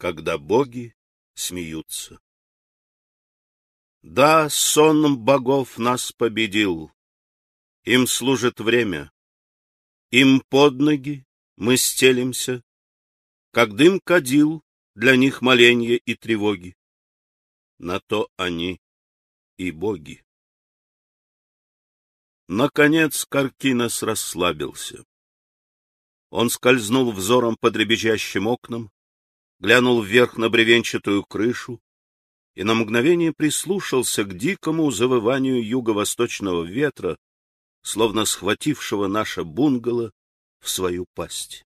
когда боги смеются. Да, сон богов нас победил, им служит время, им под ноги мы стелимся, как дым кадил для них моленья и тревоги. На то они и боги. Наконец Каркинос расслабился. Он скользнул взором по дребезжащим окнам, глянул вверх на бревенчатую крышу и на мгновение прислушался к дикому завыванию юго-восточного ветра, словно схватившего наше бунгало в свою пасть.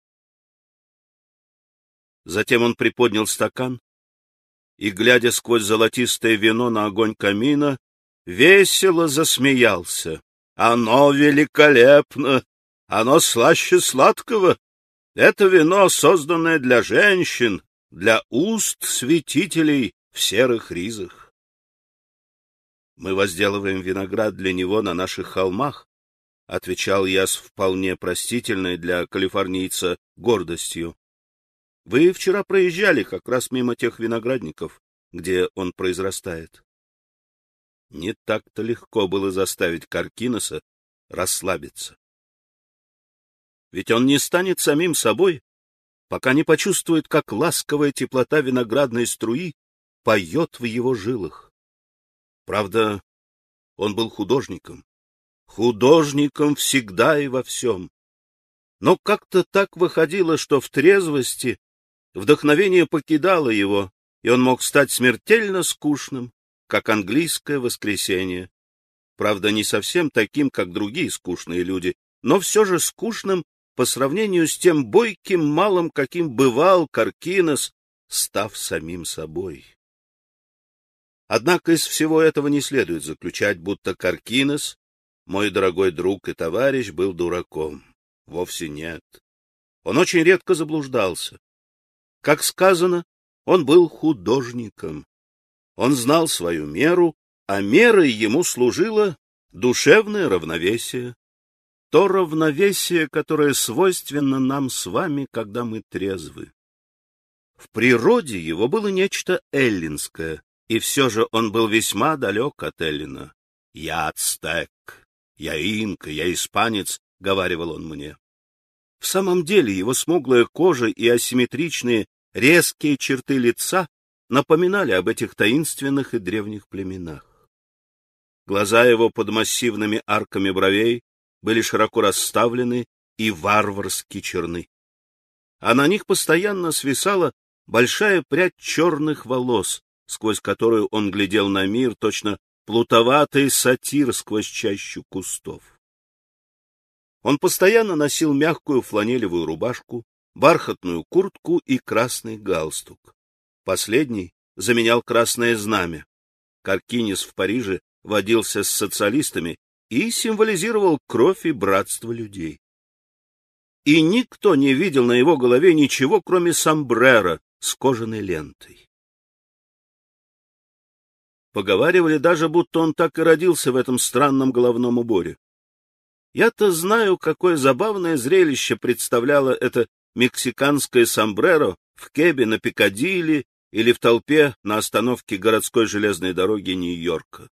Затем он приподнял стакан и, глядя сквозь золотистое вино на огонь камина, весело засмеялся. Оно великолепно! Оно слаще сладкого! Это вино, созданное для женщин, для уст святителей в серых ризах. Мы возделываем виноград для него на наших холмах, — отвечал я с вполне простительной для калифорнийца гордостью. — Вы вчера проезжали как раз мимо тех виноградников, где он произрастает. Не так-то легко было заставить Каркиноса расслабиться. Ведь он не станет самим собой, пока не почувствует, как ласковая теплота виноградной струи поет в его жилах. Правда, он был художником, художником всегда и во всем. Но как-то так выходило, что в трезвости вдохновение покидало его, и он мог стать смертельно скучным, как английское воскресенье. Правда, не совсем таким, как другие скучные люди, но все же скучным по сравнению с тем бойким малым, каким бывал Каркинос, став самим собой. Однако из всего этого не следует заключать, будто Каркинос, мой дорогой друг и товарищ, был дураком. Вовсе нет. Он очень редко заблуждался. Как сказано, он был художником. Он знал свою меру, а мерой ему служило душевное равновесие. То равновесие, которое свойственно нам с вами, когда мы трезвы. В природе его было нечто эллинское, и все же он был весьма далек от Эллина. «Я ацтек, я инка, я испанец», — говаривал он мне. В самом деле его смуглая кожа и асимметричные резкие черты лица напоминали об этих таинственных и древних племенах. Глаза его под массивными арками бровей были широко расставлены и варварски черны. А на них постоянно свисала большая прядь черных волос, сквозь которую он глядел на мир, точно плутоватый сатир сквозь чащу кустов. Он постоянно носил мягкую фланелевую рубашку, бархатную куртку и красный галстук. Последний заменял красное знамя. Каркинис в Париже водился с социалистами и символизировал кровь и братство людей. И никто не видел на его голове ничего, кроме сомбрера с кожаной лентой. Поговаривали даже, будто он так и родился в этом странном головном уборе. Я-то знаю, какое забавное зрелище представляло это мексиканское сомбреро в кебе на Пикадилли или в толпе на остановке городской железной дороги Нью-Йорка.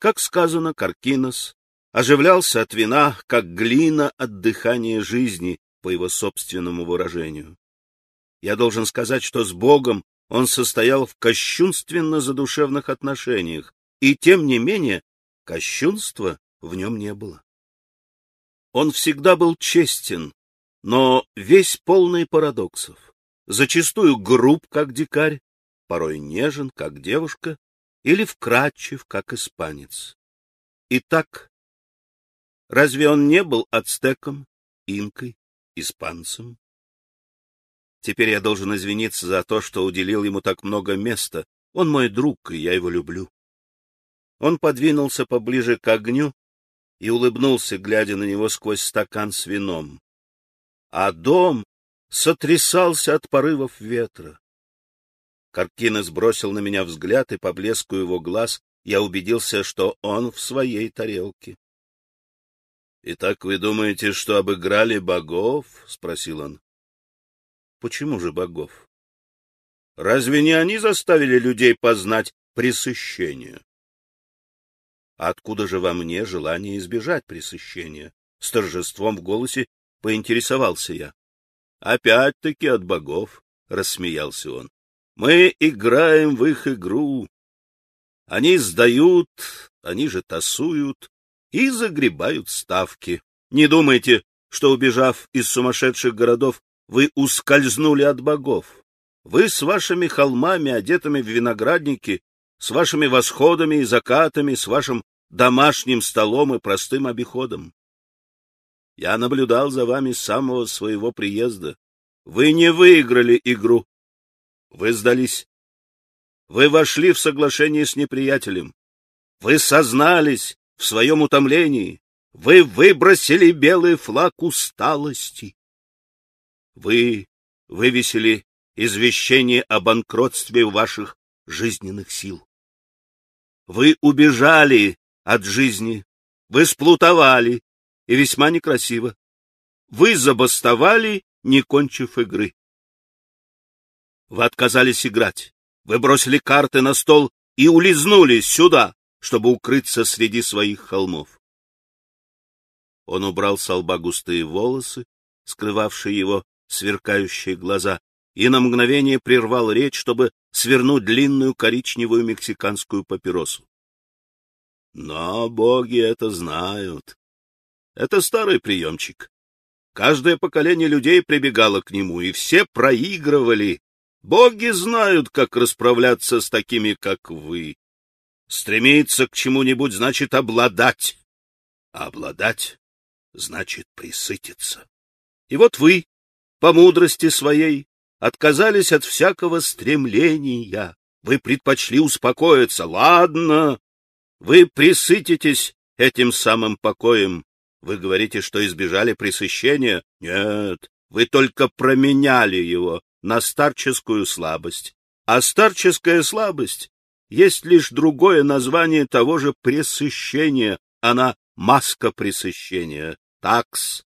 Как сказано, Каркинос оживлялся от вина, как глина от дыхания жизни, по его собственному выражению. Я должен сказать, что с Богом он состоял в кощунственно-задушевных отношениях, и тем не менее кощунства в нем не было. Он всегда был честен, но весь полный парадоксов зачастую груб, как дикарь, порой нежен, как девушка, или вкрадчив, как испанец. Итак, разве он не был ацтеком, инкой, испанцем? Теперь я должен извиниться за то, что уделил ему так много места. Он мой друг, и я его люблю. Он подвинулся поближе к огню и улыбнулся, глядя на него сквозь стакан с вином. А дом сотрясался от порывов ветра. Каркина сбросил на меня взгляд, и по блеску его глаз я убедился, что он в своей тарелке. — Итак, вы думаете, что обыграли богов? — спросил он. — Почему же богов? Разве не они заставили людей познать пресыщение? Откуда же во мне желание избежать пресыщения? С торжеством в голосе поинтересовался я. Опять-таки от богов, рассмеялся он. Мы играем в их игру. Они сдают, они же тасуют и загребают ставки. Не думайте, что, убежав из сумасшедших городов, вы ускользнули от богов. Вы с вашими холмами, одетыми в виноградники, с вашими восходами и закатами, с вашим домашним столом и простым обиходом. Я наблюдал за вами с самого своего приезда. Вы не выиграли игру. Вы сдались. Вы вошли в соглашение с неприятелем. Вы сознались в своем утомлении. Вы выбросили белый флаг усталости. Вы вывесили извещение о банкротстве ваших жизненных сил. Вы убежали от жизни, вы сплутовали, и весьма некрасиво. Вы забастовали, не кончив игры. Вы отказались играть, вы бросили карты на стол и улизнули сюда, чтобы укрыться среди своих холмов. Он убрал с лба густые волосы, скрывавшие его сверкающие глаза, и на мгновение прервал речь, чтобы свернуть длинную коричневую мексиканскую папиросу. Но боги это знают. Это старый приемчик. Каждое поколение людей прибегало к нему, и все проигрывали. Боги знают, как расправляться с такими, как вы. Стремиться к чему-нибудь значит обладать. А обладать значит присытиться. И вот вы, по мудрости своей, отказались от всякого стремления. Вы предпочли успокоиться. Ладно, вы присытитесь этим самым покоем. Вы говорите, что избежали пресыщения? Нет, вы только променяли его на старческую слабость. А старческая слабость есть лишь другое название того же пресыщения. Она маска пресыщения. Такс.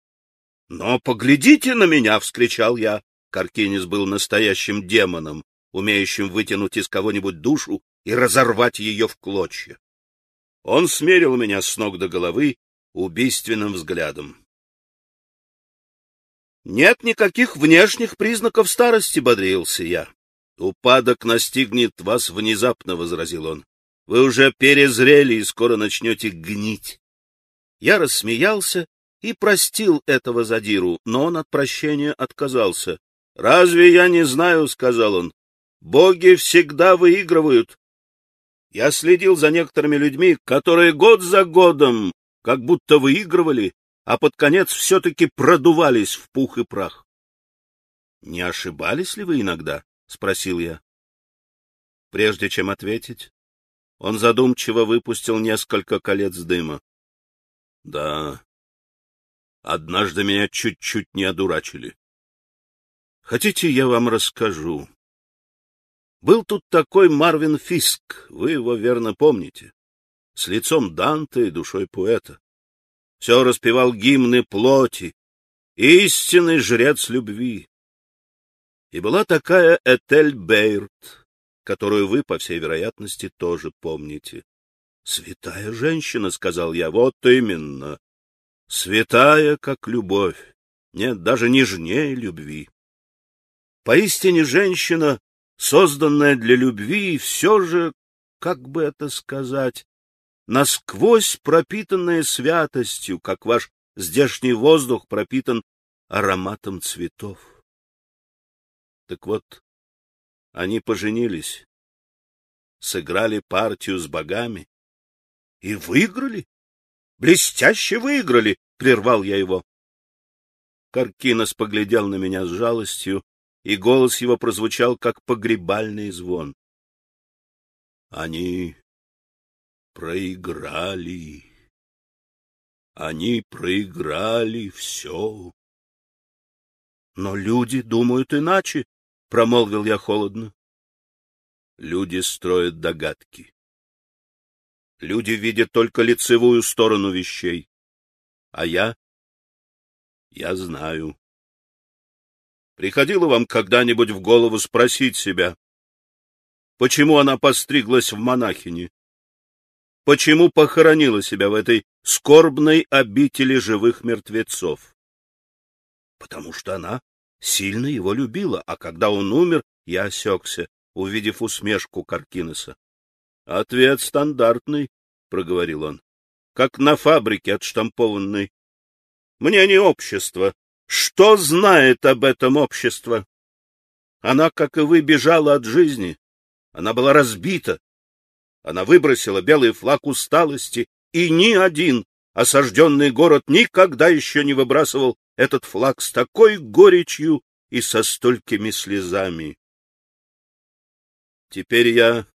Но поглядите на меня, вскричал я. Каркинис был настоящим демоном, умеющим вытянуть из кого-нибудь душу и разорвать ее в клочья. Он смерил меня с ног до головы убийственным взглядом. Нет никаких внешних признаков старости, бодрился я. Упадок настигнет вас внезапно, возразил он. Вы уже перезрели и скоро начнете гнить. Я рассмеялся и простил этого задиру, но он от прощения отказался. Разве я не знаю, сказал он. Боги всегда выигрывают. Я следил за некоторыми людьми, которые год за годом как будто выигрывали, а под конец все-таки продувались в пух и прах. — Не ошибались ли вы иногда? — спросил я. Прежде чем ответить, он задумчиво выпустил несколько колец дыма. — Да, однажды меня чуть-чуть не одурачили. Хотите, я вам расскажу? Был тут такой Марвин Фиск, вы его верно помните, с лицом Данте и душой поэта. Все распевал гимны плоти, истинный жрец любви. И была такая Этель Бейрт, которую вы, по всей вероятности, тоже помните. — Святая женщина, — сказал я, — вот именно. Святая, как любовь. Нет, даже нежнее любви. Поистине женщина, созданная для любви, все же, как бы это сказать, насквозь пропитанная святостью, как ваш здешний воздух пропитан ароматом цветов. Так вот, они поженились, сыграли партию с богами и выиграли. Блестяще выиграли, прервал я его. Каркинос поглядел на меня с жалостью и голос его прозвучал, как погребальный звон. Они проиграли. Они проиграли все. Но люди думают иначе, — промолвил я холодно. Люди строят догадки. Люди видят только лицевую сторону вещей. А я? Я знаю. Приходило вам когда-нибудь в голову спросить себя, почему она постриглась в монахини? Почему похоронила себя в этой скорбной обители живых мертвецов? Потому что она сильно его любила, а когда он умер, я осекся, увидев усмешку Каркинеса. — Ответ стандартный, — проговорил он, — как на фабрике отштампованный. Мне не общество. Что знает об этом общество? Она, как и вы, бежала от жизни. Она была разбита. Она выбросила белый флаг усталости, и ни один осажденный город никогда еще не выбрасывал этот флаг с такой горечью и со столькими слезами. Теперь я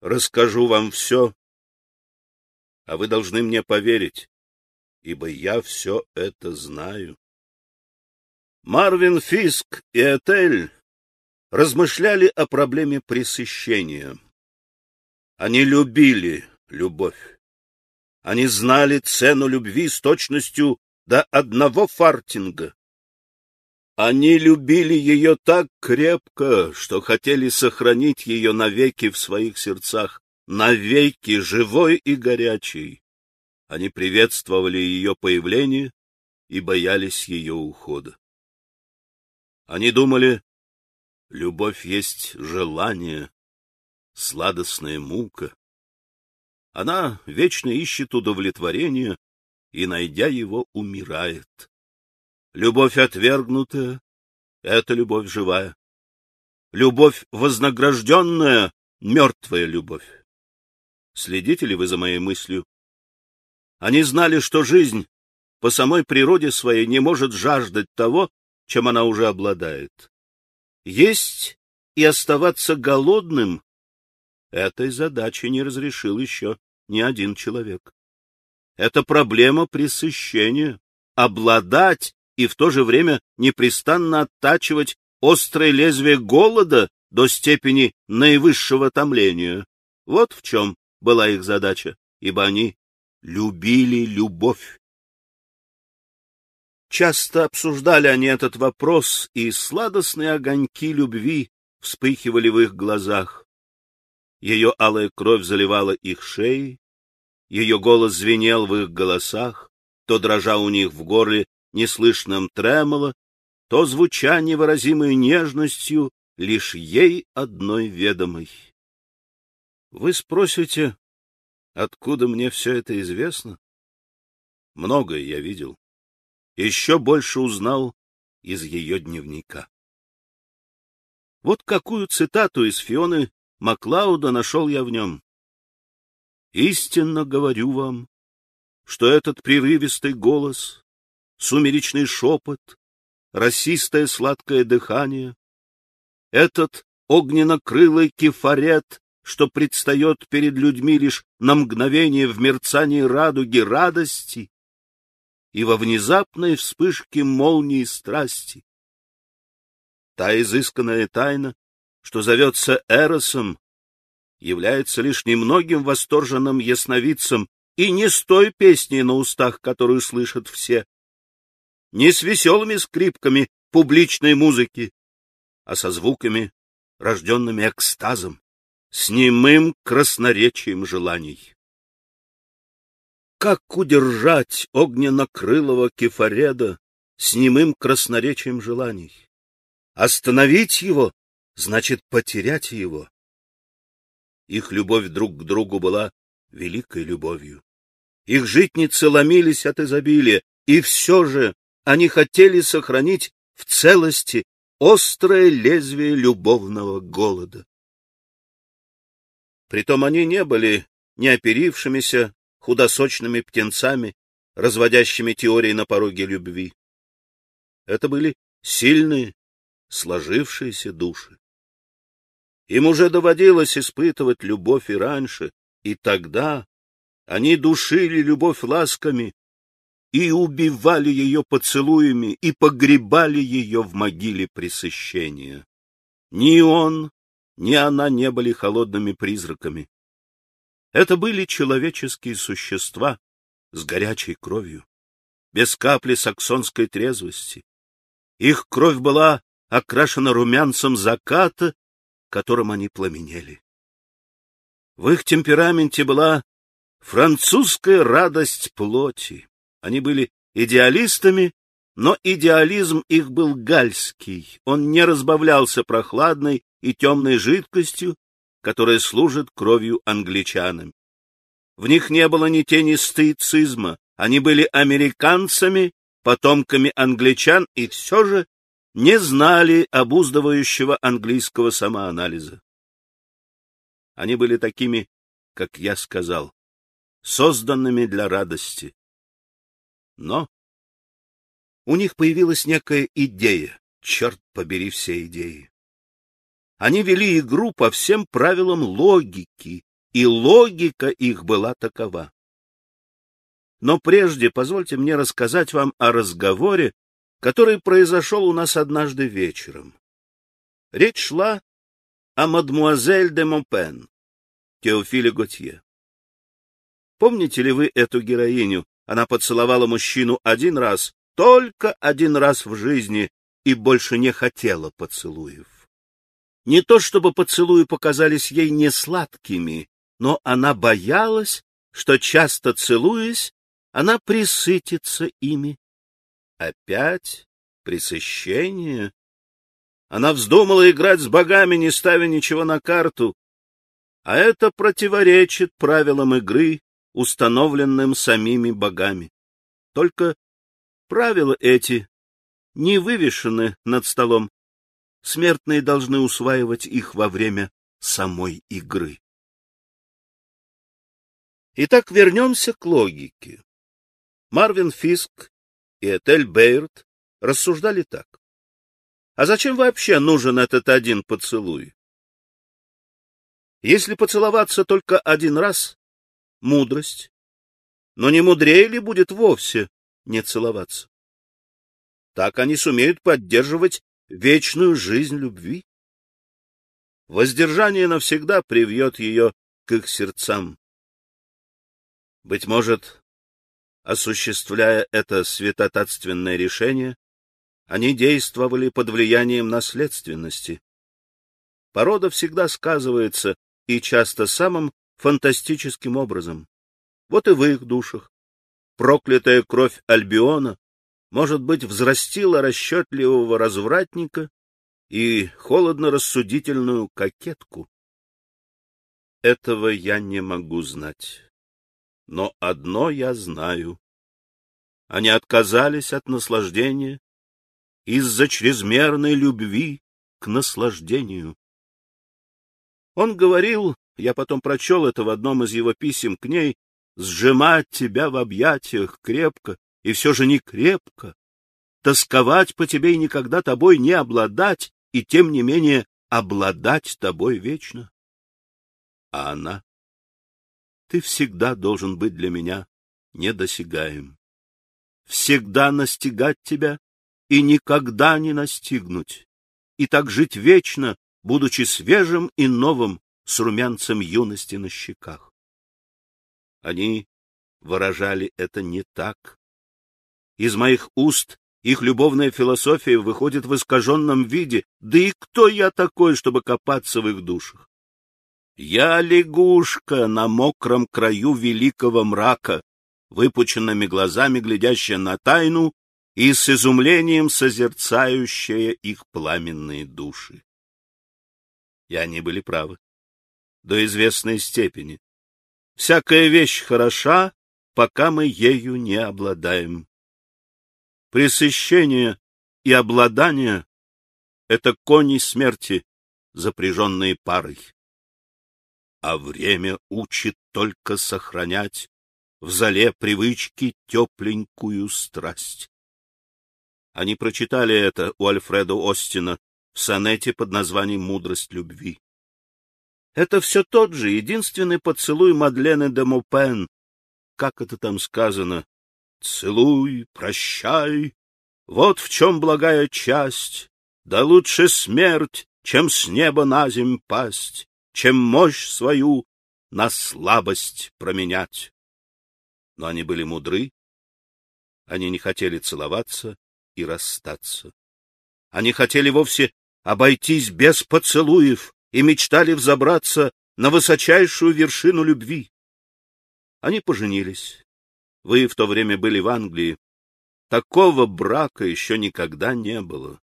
расскажу вам все, а вы должны мне поверить, ибо я все это знаю. Марвин Фиск и Этель размышляли о проблеме пресыщения. Они любили любовь. Они знали цену любви с точностью до одного фартинга. Они любили ее так крепко, что хотели сохранить ее навеки в своих сердцах, навеки живой и горячей. Они приветствовали ее появление и боялись ее ухода. Они думали, любовь есть желание, сладостная мука. Она вечно ищет удовлетворения и, найдя его, умирает. Любовь отвергнутая — это любовь живая. Любовь вознагражденная — мертвая любовь. Следите ли вы за моей мыслью? Они знали, что жизнь по самой природе своей не может жаждать того, чем она уже обладает. Есть и оставаться голодным — этой задачи не разрешил еще ни один человек. Это проблема пресыщения — обладать и в то же время непрестанно оттачивать острое лезвие голода до степени наивысшего томления. Вот в чем была их задача, ибо они любили любовь. Часто обсуждали они этот вопрос, и сладостные огоньки любви вспыхивали в их глазах. Ее алая кровь заливала их шеи, ее голос звенел в их голосах, то дрожа у них в горле неслышным тремоло, то звуча невыразимой нежностью, лишь ей одной ведомой. Вы спросите, откуда мне все это известно? Многое я видел. Еще больше узнал из ее дневника. Вот какую цитату из Фионы Маклауда нашел я в нем. «Истинно говорю вам, что этот прерывистый голос сумеречный шепот, расистое сладкое дыхание, этот огненно-крылый кефарет, что предстает перед людьми лишь на мгновение в мерцании радуги радости и во внезапной вспышке молнии страсти. Та изысканная тайна, что зовется Эросом, является лишь немногим восторженным ясновидцем и не с той песней на устах, которую слышат все, не с веселыми скрипками публичной музыки, а со звуками, рожденными экстазом, с немым красноречием желаний. Как удержать огненно-крылого кефареда с немым красноречием желаний? Остановить его значит потерять его. Их любовь друг к другу была великой любовью. Их житницы ломились от изобилия, и все же они хотели сохранить в целости острое лезвие любовного голода. Притом они не были неоперившимися худосочными птенцами, разводящими теории на пороге любви. Это были сильные, сложившиеся души. Им уже доводилось испытывать любовь и раньше, и тогда они душили любовь ласками, и убивали ее поцелуями, и погребали ее в могиле пресыщения. Ни он, ни она не были холодными призраками. Это были человеческие существа с горячей кровью, без капли саксонской трезвости. Их кровь была окрашена румянцем заката, которым они пламенели. В их темпераменте была французская радость плоти. Они были идеалистами, но идеализм их был гальский. Он не разбавлялся прохладной и темной жидкостью, которая служит кровью англичанам. В них не было ни тени стоицизма, они были американцами, потомками англичан и все же не знали обуздывающего английского самоанализа. Они были такими, как я сказал, созданными для радости. Но у них появилась некая идея, черт побери все идеи. Они вели игру по всем правилам логики, и логика их была такова. Но прежде позвольте мне рассказать вам о разговоре, который произошел у нас однажды вечером. Речь шла о мадмуазель де Монпен, Теофиле Готье. Помните ли вы эту героиню? Она поцеловала мужчину один раз, только один раз в жизни, и больше не хотела поцелуев. Не то чтобы поцелуи показались ей не сладкими, но она боялась, что часто целуясь, она присытится ими. Опять пресыщение? Она вздумала играть с богами, не ставя ничего на карту, а это противоречит правилам игры, установленным самими богами. Только правила эти не вывешены над столом. Смертные должны усваивать их во время самой игры. Итак, вернемся к логике. Марвин Фиск и Этель Бейрт рассуждали так. А зачем вообще нужен этот один поцелуй? Если поцеловаться только один раз — мудрость, но не мудрее ли будет вовсе не целоваться? Так они сумеют поддерживать вечную жизнь любви. Воздержание навсегда привьет ее к их сердцам. Быть может, осуществляя это святотатственное решение, они действовали под влиянием наследственности. Порода всегда сказывается и часто самым фантастическим образом. Вот и в их душах. Проклятая кровь Альбиона, может быть, взрастила расчетливого развратника и холодно-рассудительную кокетку. Этого я не могу знать. Но одно я знаю. Они отказались от наслаждения из-за чрезмерной любви к наслаждению. Он говорил, я потом прочел это в одном из его писем к ней, сжимать тебя в объятиях крепко, и все же не крепко, тосковать по тебе и никогда тобой не обладать, и тем не менее обладать тобой вечно. А она ты всегда должен быть для меня недосягаем. Всегда настигать тебя и никогда не настигнуть, и так жить вечно, будучи свежим и новым, с румянцем юности на щеках. Они выражали это не так. Из моих уст их любовная философия выходит в искаженном виде, да и кто я такой, чтобы копаться в их душах? Я лягушка на мокром краю великого мрака, выпученными глазами глядящая на тайну и с изумлением созерцающая их пламенные души. И они были правы. До известной степени. Всякая вещь хороша, пока мы ею не обладаем. Пресыщение и обладание — это кони смерти, запряженные парой а время учит только сохранять в зале привычки тепленькую страсть. Они прочитали это у Альфреда Остина в сонете под названием «Мудрость любви». Это все тот же, единственный поцелуй Мадлены де Мопен. Как это там сказано? «Целуй, прощай, вот в чем благая часть, да лучше смерть, чем с неба на земь пасть чем мощь свою на слабость променять. Но они были мудры, они не хотели целоваться и расстаться. Они хотели вовсе обойтись без поцелуев и мечтали взобраться на высочайшую вершину любви. Они поженились. Вы в то время были в Англии. Такого брака еще никогда не было.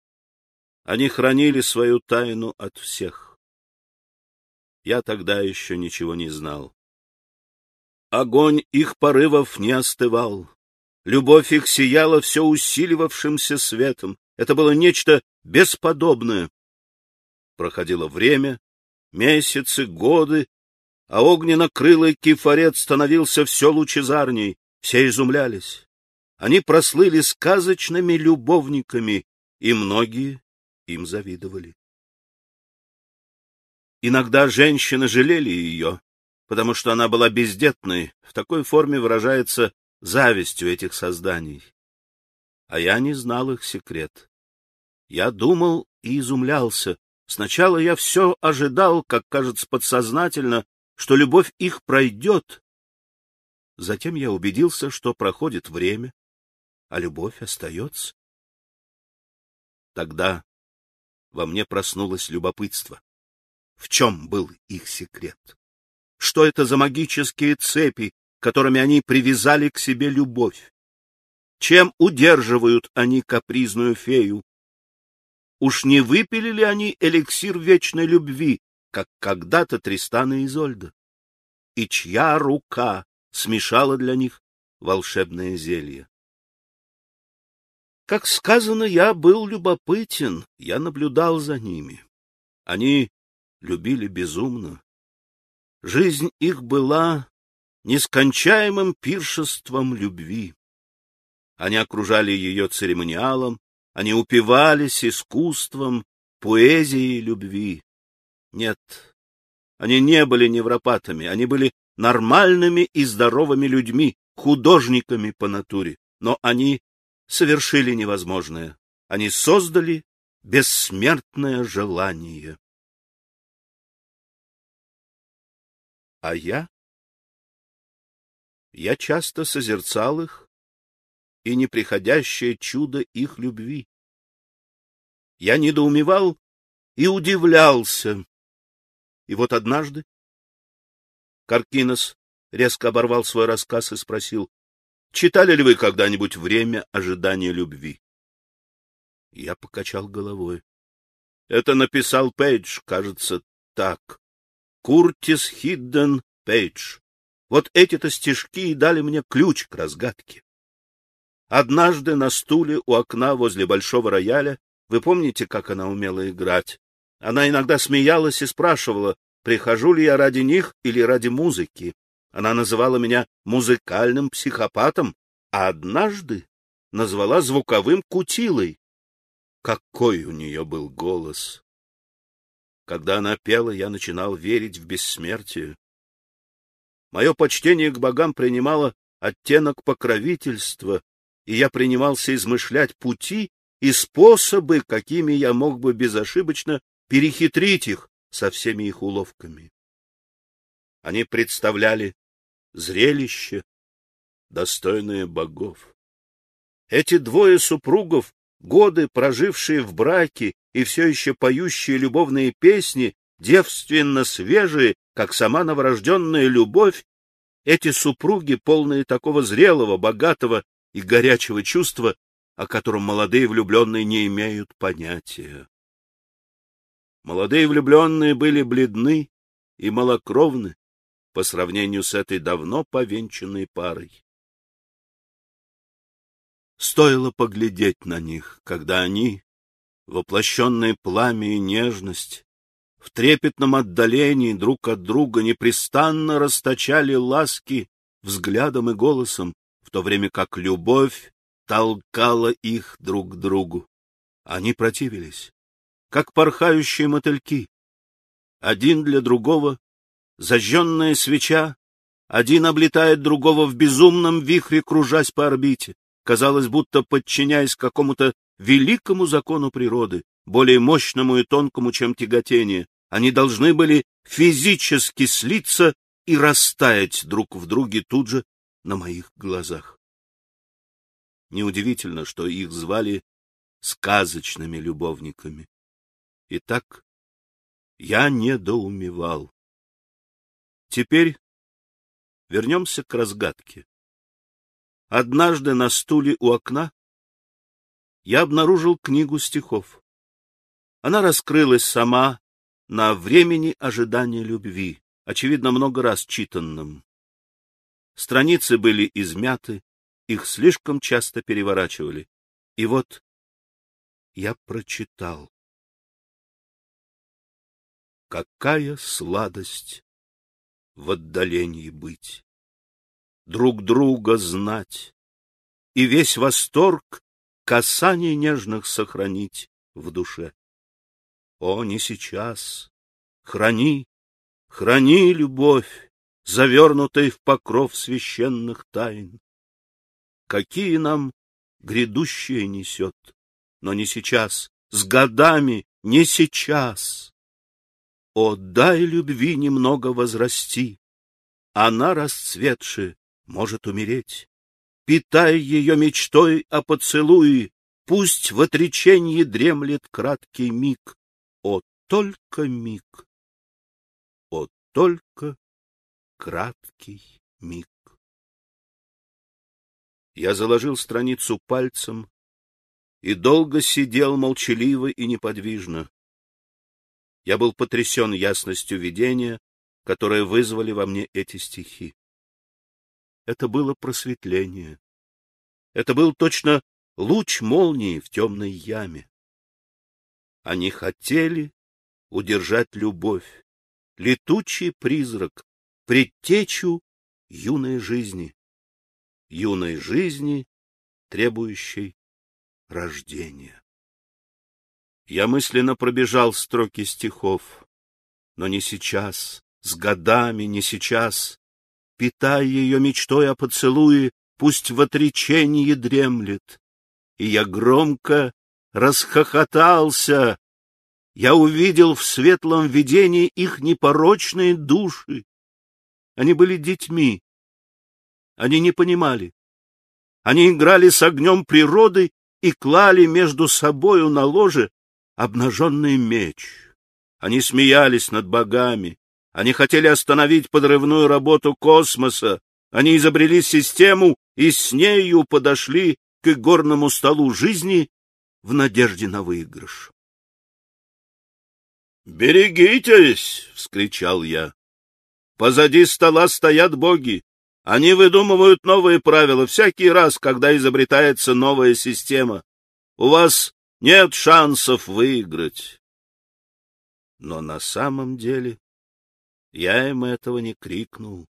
Они хранили свою тайну от всех. Я тогда еще ничего не знал. Огонь их порывов не остывал. Любовь их сияла все усиливавшимся светом. Это было нечто бесподобное. Проходило время, месяцы, годы, а огненно-крылый кефарет становился все лучезарней. Все изумлялись. Они прослыли сказочными любовниками, и многие им завидовали. Иногда женщины жалели ее, потому что она была бездетной, в такой форме выражается завистью этих созданий. А я не знал их секрет. Я думал и изумлялся. Сначала я все ожидал, как кажется подсознательно, что любовь их пройдет. Затем я убедился, что проходит время, а любовь остается. Тогда во мне проснулось любопытство. В чем был их секрет? Что это за магические цепи, которыми они привязали к себе любовь? Чем удерживают они капризную фею? Уж не выпили ли они эликсир вечной любви, как когда-то Тристан и Изольда? И чья рука смешала для них волшебное зелье? Как сказано, я был любопытен, я наблюдал за ними. Они любили безумно. Жизнь их была нескончаемым пиршеством любви. Они окружали ее церемониалом, они упивались искусством, поэзией любви. Нет, они не были невропатами, они были нормальными и здоровыми людьми, художниками по натуре, но они совершили невозможное. Они создали бессмертное желание. А я? Я часто созерцал их и неприходящее чудо их любви. Я недоумевал и удивлялся. И вот однажды Каркинос резко оборвал свой рассказ и спросил, «Читали ли вы когда-нибудь «Время ожидания любви»?» Я покачал головой. Это написал Пейдж, кажется, так. Куртис Хидден Пейдж. Вот эти-то стишки и дали мне ключ к разгадке. Однажды на стуле у окна возле большого рояля, вы помните, как она умела играть? Она иногда смеялась и спрашивала, прихожу ли я ради них или ради музыки. Она называла меня музыкальным психопатом, а однажды назвала звуковым кутилой. Какой у нее был голос! Когда она пела, я начинал верить в бессмертие. Мое почтение к богам принимало оттенок покровительства, и я принимался измышлять пути и способы, какими я мог бы безошибочно перехитрить их со всеми их уловками. Они представляли зрелище, достойное богов. Эти двое супругов, годы прожившие в браке и все еще поющие любовные песни, девственно свежие, как сама новорожденная любовь, эти супруги, полные такого зрелого, богатого и горячего чувства, о котором молодые влюбленные не имеют понятия. Молодые влюбленные были бледны и малокровны по сравнению с этой давно повенчанной парой. Стоило поглядеть на них, когда они, воплощенные пламя и нежность, в трепетном отдалении друг от друга непрестанно расточали ласки взглядом и голосом, в то время как любовь толкала их друг к другу. Они противились, как порхающие мотыльки. Один для другого зажженная свеча, один облетает другого в безумном вихре, кружась по орбите. Казалось, будто подчиняясь какому-то великому закону природы, более мощному и тонкому, чем тяготение, они должны были физически слиться и растаять друг в друге тут же на моих глазах. Неудивительно, что их звали сказочными любовниками. Итак, я недоумевал. Теперь вернемся к разгадке. Однажды на стуле у окна я обнаружил книгу стихов. Она раскрылась сама на времени ожидания любви, очевидно, много раз читанном. Страницы были измяты, их слишком часто переворачивали. И вот я прочитал. Какая сладость в отдалении быть, друг друга знать и весь восторг касаний нежных сохранить в душе. О, не сейчас! Храни, храни любовь, завернутой в покров священных тайн. Какие нам грядущее несет, но не сейчас, с годами, не сейчас. О, дай любви немного возрасти, она, расцветши, может умереть. Питай ее мечтой о поцелуе, пусть в отречении дремлет краткий миг. О, только миг! О, только краткий миг! Я заложил страницу пальцем и долго сидел молчаливо и неподвижно. Я был потрясен ясностью видения, которое вызвали во мне эти стихи. Это было просветление. Это был точно луч молнии в темной яме. Они хотели удержать любовь, летучий призрак, предтечу юной жизни, юной жизни, требующей рождения. Я мысленно пробежал строки стихов, но не сейчас, с годами, не сейчас. Питай ее мечтой о поцелуе, пусть в отречении дремлет. И я громко расхохотался. Я увидел в светлом видении их непорочные души. Они были детьми. Они не понимали. Они играли с огнем природы и клали между собою на ложе обнаженный меч. Они смеялись над богами, они хотели остановить подрывную работу космоса, они изобрели систему и с нею подошли к горному столу жизни в надежде на выигрыш. «Берегитесь!» — вскричал я. «Позади стола стоят боги. Они выдумывают новые правила всякий раз, когда изобретается новая система. У вас нет шансов выиграть. Но на самом деле я им этого не крикнул.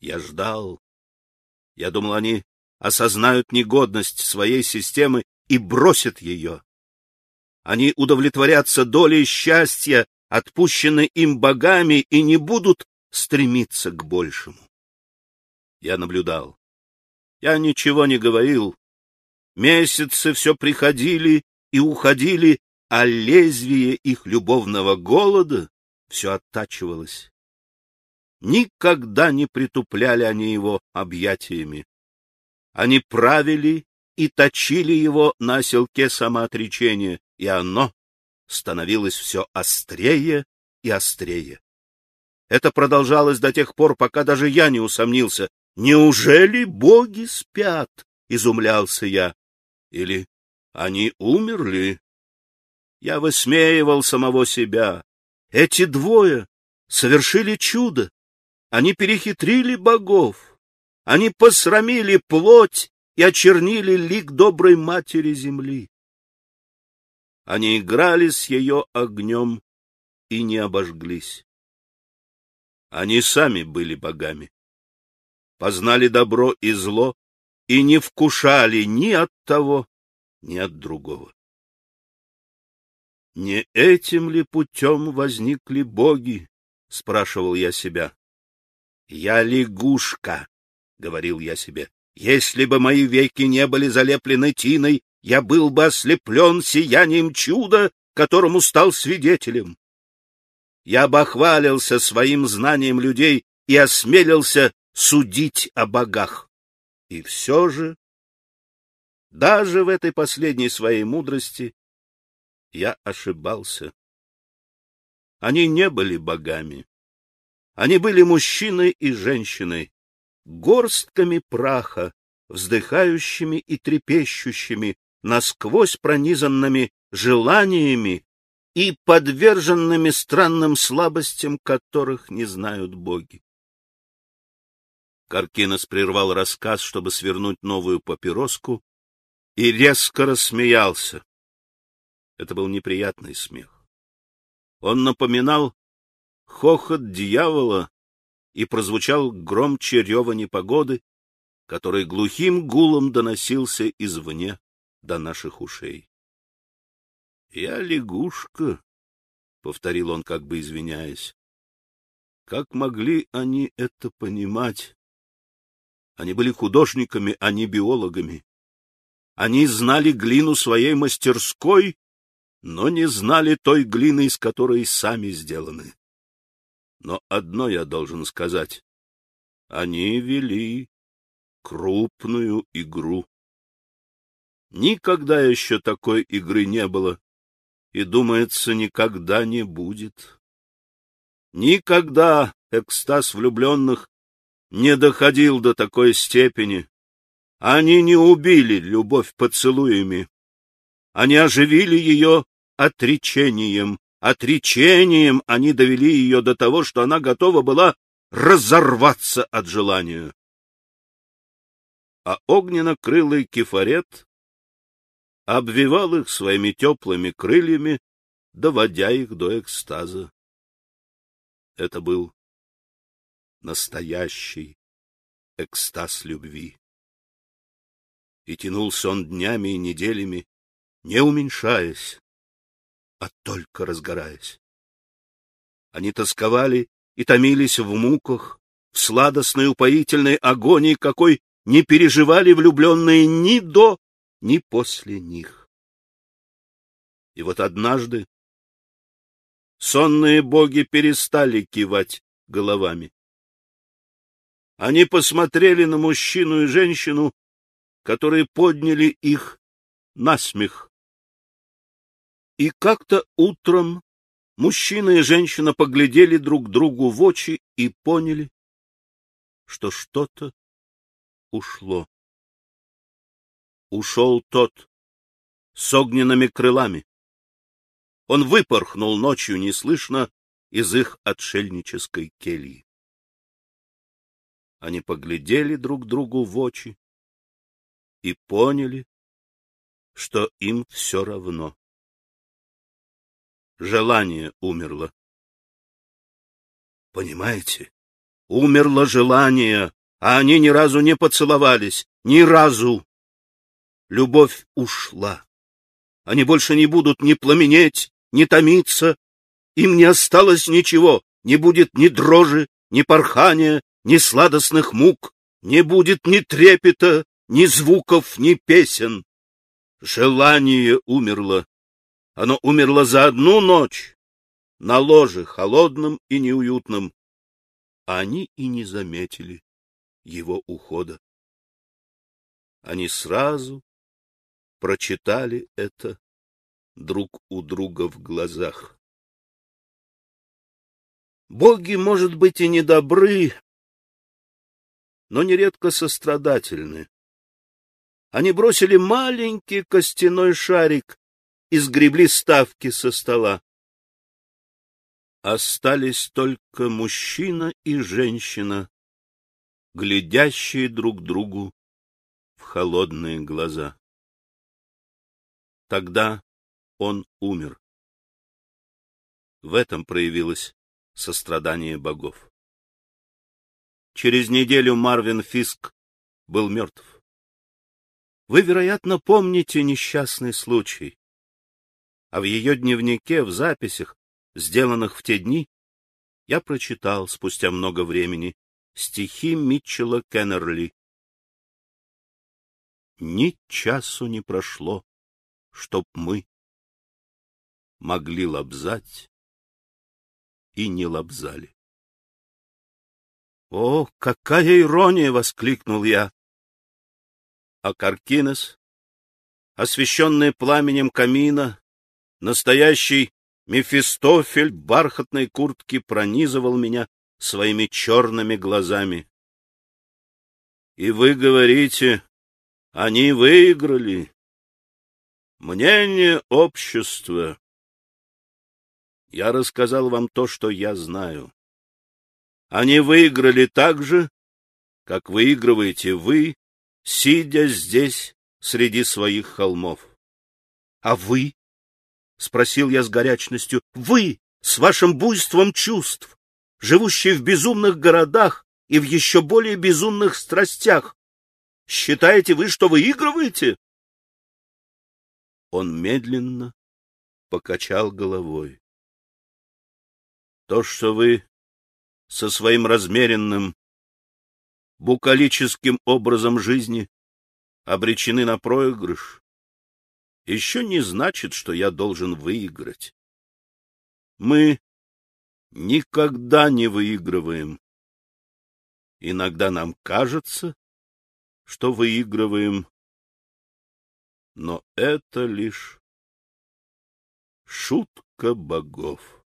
Я ждал. Я думал, они осознают негодность своей системы и бросят ее. Они удовлетворятся долей счастья, отпущенной им богами, и не будут стремиться к большему. Я наблюдал. Я ничего не говорил, Месяцы все приходили и уходили, а лезвие их любовного голода все оттачивалось. Никогда не притупляли они его объятиями. Они правили и точили его на селке самоотречения, и оно становилось все острее и острее. Это продолжалось до тех пор, пока даже я не усомнился. Неужели боги спят? — изумлялся я. Или они умерли? Я высмеивал самого себя. Эти двое совершили чудо. Они перехитрили богов. Они посрамили плоть и очернили лик доброй матери земли. Они играли с ее огнем и не обожглись. Они сами были богами, познали добро и зло и не вкушали ни от того, ни от другого. Не этим ли путем возникли боги? — спрашивал я себя. — Я лягушка, — говорил я себе. — Если бы мои веки не были залеплены тиной, я был бы ослеплен сиянием чуда, которому стал свидетелем. Я бы охвалился своим знанием людей и осмелился судить о богах. И все же, даже в этой последней своей мудрости, я ошибался. Они не были богами. Они были мужчиной и женщиной, горстками праха, вздыхающими и трепещущими, насквозь пронизанными желаниями и подверженными странным слабостям, которых не знают боги. Каркинос прервал рассказ, чтобы свернуть новую папироску, и резко рассмеялся. Это был неприятный смех. Он напоминал хохот дьявола и прозвучал громче рева непогоды, который глухим гулом доносился извне до наших ушей. — Я лягушка, — повторил он, как бы извиняясь. Как могли они это понимать? Они были художниками, а не биологами. Они знали глину своей мастерской, но не знали той глины, из которой сами сделаны. Но одно я должен сказать. Они вели крупную игру. Никогда еще такой игры не было, и, думается, никогда не будет. Никогда экстаз влюбленных не доходил до такой степени. Они не убили любовь поцелуями. Они оживили ее отречением. Отречением они довели ее до того, что она готова была разорваться от желания. А огненно-крылый кефарет обвивал их своими теплыми крыльями, доводя их до экстаза. Это был настоящий экстаз любви. И тянулся он днями и неделями, не уменьшаясь, а только разгораясь. Они тосковали и томились в муках, в сладостной упоительной агонии, какой не переживали влюбленные ни до, ни после них. И вот однажды сонные боги перестали кивать головами. Они посмотрели на мужчину и женщину, которые подняли их на смех. И как-то утром мужчина и женщина поглядели друг другу в очи и поняли, что что-то ушло. Ушел тот с огненными крылами. Он выпорхнул ночью неслышно из их отшельнической кельи. Они поглядели друг другу в очи и поняли, что им все равно. Желание умерло. Понимаете? Умерло желание, а они ни разу не поцеловались, ни разу. Любовь ушла. Они больше не будут ни пламенеть, ни томиться. Им не осталось ничего, не будет ни дрожи, ни порхания, ни сладостных мук, не будет ни трепета, ни звуков, ни песен. Желание умерло. Оно умерло за одну ночь, на ложе холодном и неуютном. Они и не заметили его ухода. Они сразу прочитали это друг у друга в глазах. Боги, может быть, и недобры, но нередко сострадательны. Они бросили маленький костяной шарик и сгребли ставки со стола. Остались только мужчина и женщина, глядящие друг другу в холодные глаза. Тогда он умер. В этом проявилось сострадание богов. Через неделю Марвин Фиск был мертв. Вы, вероятно, помните несчастный случай. А в ее дневнике, в записях, сделанных в те дни, я прочитал спустя много времени стихи Митчелла Кеннерли. Ни часу не прошло, чтоб мы могли лобзать и не лобзали. О, какая ирония! — воскликнул я. А Каркинес, освещенный пламенем камина, настоящий Мефистофель бархатной куртке пронизывал меня своими черными глазами. И вы говорите, они выиграли. Мнение общества. Я рассказал вам то, что я знаю. Они выиграли так же, как выигрываете вы, сидя здесь среди своих холмов. — А вы? — спросил я с горячностью. — Вы, с вашим буйством чувств, живущие в безумных городах и в еще более безумных страстях, считаете вы, что выигрываете? Он медленно покачал головой. То, что вы со своим размеренным, букалическим образом жизни обречены на проигрыш, еще не значит, что я должен выиграть. Мы никогда не выигрываем. Иногда нам кажется, что выигрываем, но это лишь шутка богов.